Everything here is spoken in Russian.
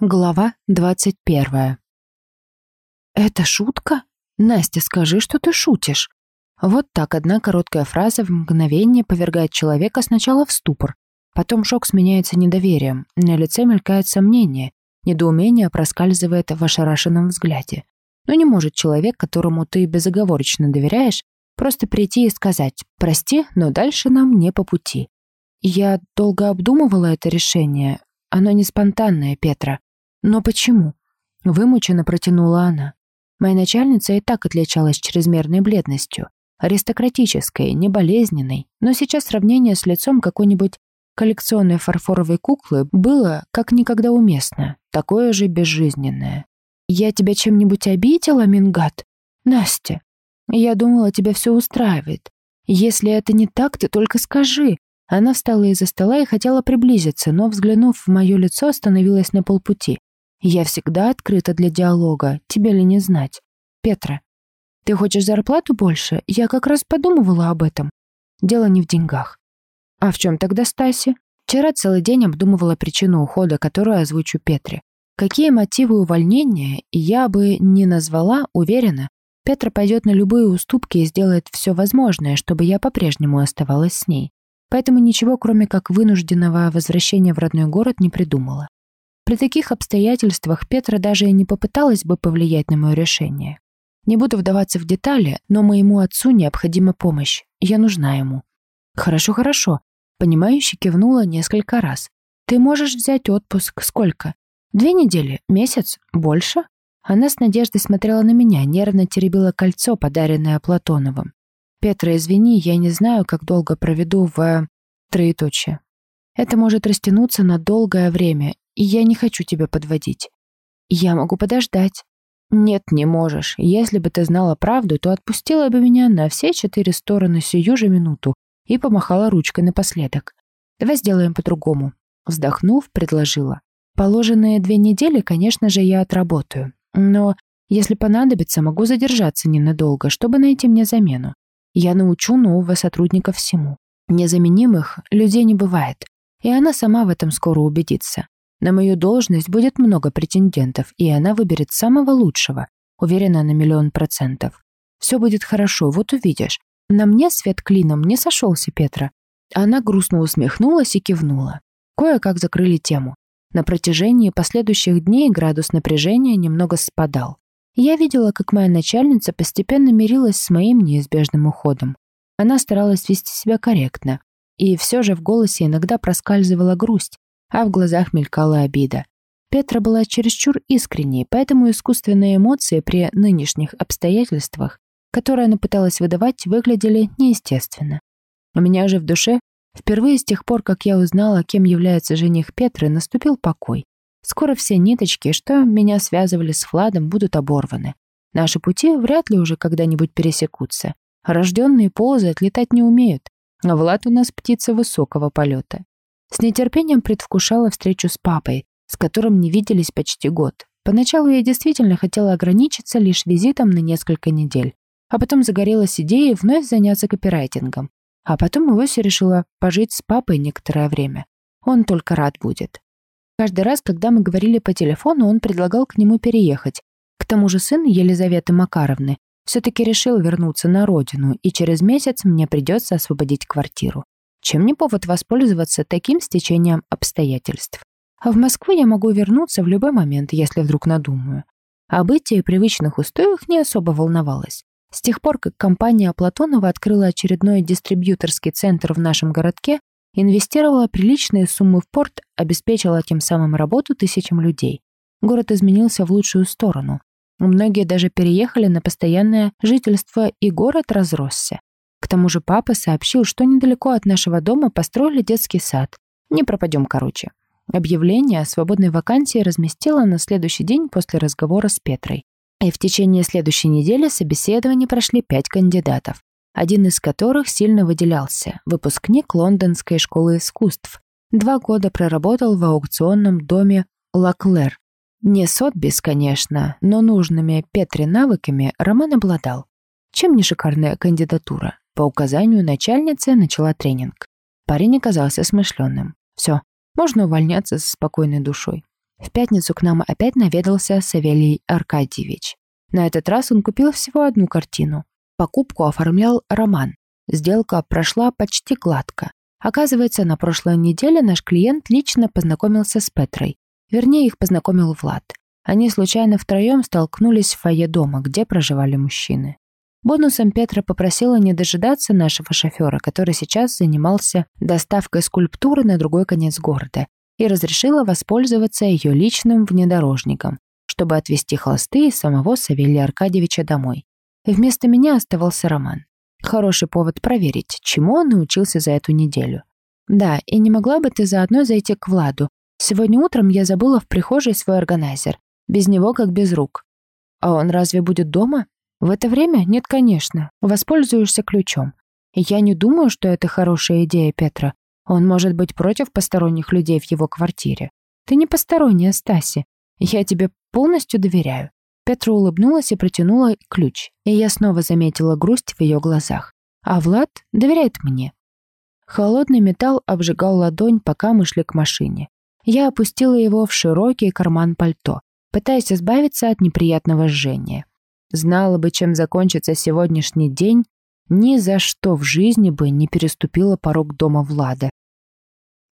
Глава двадцать первая. «Это шутка? Настя, скажи, что ты шутишь». Вот так одна короткая фраза в мгновение повергает человека сначала в ступор, потом шок сменяется недоверием, на лице мелькает сомнение, недоумение проскальзывает в ошарашенном взгляде. Но не может человек, которому ты безоговорочно доверяешь, просто прийти и сказать «прости, но дальше нам не по пути». Я долго обдумывала это решение. Оно не спонтанное, Петра. «Но почему?» — вымученно протянула она. Моя начальница и так отличалась чрезмерной бледностью, аристократической, не болезненной, но сейчас сравнение с лицом какой-нибудь коллекционной фарфоровой куклы было как никогда уместно, такое же безжизненное. «Я тебя чем-нибудь обидела, Мингат? Настя, я думала, тебя все устраивает. Если это не так, ты только скажи». Она встала из-за стола и хотела приблизиться, но, взглянув в мое лицо, остановилась на полпути. Я всегда открыта для диалога, тебе ли не знать. Петра, ты хочешь зарплату больше? Я как раз подумывала об этом. Дело не в деньгах. А в чем тогда Стаси? Вчера целый день обдумывала причину ухода, которую озвучу Петре. Какие мотивы увольнения я бы не назвала, уверена, Петра пойдет на любые уступки и сделает все возможное, чтобы я по-прежнему оставалась с ней. Поэтому ничего, кроме как вынужденного возвращения в родной город, не придумала. При таких обстоятельствах Петра даже и не попыталась бы повлиять на мое решение. Не буду вдаваться в детали, но моему отцу необходима помощь. Я нужна ему. Хорошо, хорошо. Понимающе кивнула несколько раз. Ты можешь взять отпуск. Сколько? Две недели? Месяц? Больше? Она с надеждой смотрела на меня, нервно теребила кольцо, подаренное Платоновым. «Петра, извини, я не знаю, как долго проведу в... троеточие. Это может растянуться на долгое время, и я не хочу тебя подводить. Я могу подождать. Нет, не можешь. Если бы ты знала правду, то отпустила бы меня на все четыре стороны сию же минуту и помахала ручкой напоследок. Давай сделаем по-другому. Вздохнув, предложила. Положенные две недели, конечно же, я отработаю. Но если понадобится, могу задержаться ненадолго, чтобы найти мне замену. Я научу нового сотрудника всему. Незаменимых людей не бывает. И она сама в этом скоро убедится. На мою должность будет много претендентов, и она выберет самого лучшего, уверена на миллион процентов. Все будет хорошо, вот увидишь. На мне свет клином не сошелся, Петра. Она грустно усмехнулась и кивнула. Кое-как закрыли тему. На протяжении последующих дней градус напряжения немного спадал. Я видела, как моя начальница постепенно мирилась с моим неизбежным уходом. Она старалась вести себя корректно, и все же в голосе иногда проскальзывала грусть, а в глазах мелькала обида. Петра была чересчур искренней, поэтому искусственные эмоции при нынешних обстоятельствах, которые она пыталась выдавать, выглядели неестественно. У меня же в душе, впервые с тех пор, как я узнала, кем является жених Петры, наступил покой. Скоро все ниточки, что меня связывали с Владом, будут оборваны. Наши пути вряд ли уже когда-нибудь пересекутся. Рожденные ползать летать не умеют, а Влад у нас птица высокого полета. С нетерпением предвкушала встречу с папой, с которым не виделись почти год. Поначалу я действительно хотела ограничиться лишь визитом на несколько недель, а потом загорелась идеей вновь заняться копирайтингом. А потом вовсе решила пожить с папой некоторое время. Он только рад будет. Каждый раз, когда мы говорили по телефону, он предлагал к нему переехать. К тому же сын Елизаветы Макаровны все-таки решил вернуться на родину, и через месяц мне придется освободить квартиру. Чем не повод воспользоваться таким стечением обстоятельств? А в Москву я могу вернуться в любой момент, если вдруг надумаю. О бытии привычных устоях не особо волновалась. С тех пор, как компания Платонова открыла очередной дистрибьюторский центр в нашем городке, инвестировала приличные суммы в порт, обеспечила тем самым работу тысячам людей. Город изменился в лучшую сторону. Многие даже переехали на постоянное жительство, и город разросся. К тому же папа сообщил, что недалеко от нашего дома построили детский сад. Не пропадем, короче. Объявление о свободной вакансии разместила на следующий день после разговора с Петрой. И в течение следующей недели собеседования прошли пять кандидатов, один из которых сильно выделялся – выпускник Лондонской школы искусств. Два года проработал в аукционном доме Лаклер. Не Сотбис, конечно, но нужными Петре навыками Роман обладал. Чем не шикарная кандидатура? По указанию начальницы начала тренинг. Парень оказался смышленным. Все, можно увольняться со спокойной душой. В пятницу к нам опять наведался Савелий Аркадьевич. На этот раз он купил всего одну картину. Покупку оформлял Роман. Сделка прошла почти гладко. Оказывается, на прошлой неделе наш клиент лично познакомился с Петрой. Вернее, их познакомил Влад. Они случайно втроем столкнулись в фойе дома, где проживали мужчины. Бонусом Петра попросила не дожидаться нашего шофера, который сейчас занимался доставкой скульптуры на другой конец города, и разрешила воспользоваться ее личным внедорожником, чтобы отвезти холсты и самого Савелия Аркадьевича домой. Вместо меня оставался Роман. Хороший повод проверить, чему он научился за эту неделю. Да, и не могла бы ты заодно зайти к Владу. Сегодня утром я забыла в прихожей свой органайзер. Без него как без рук. А он разве будет дома? В это время? Нет, конечно. Воспользуешься ключом. Я не думаю, что это хорошая идея Петра. Он может быть против посторонних людей в его квартире. Ты не посторонняя, Стаси. Я тебе полностью доверяю. Петра улыбнулась и протянула ключ, и я снова заметила грусть в ее глазах. А Влад доверяет мне. Холодный металл обжигал ладонь, пока мы шли к машине. Я опустила его в широкий карман пальто, пытаясь избавиться от неприятного жжения. Знала бы, чем закончится сегодняшний день, ни за что в жизни бы не переступила порог дома Влада,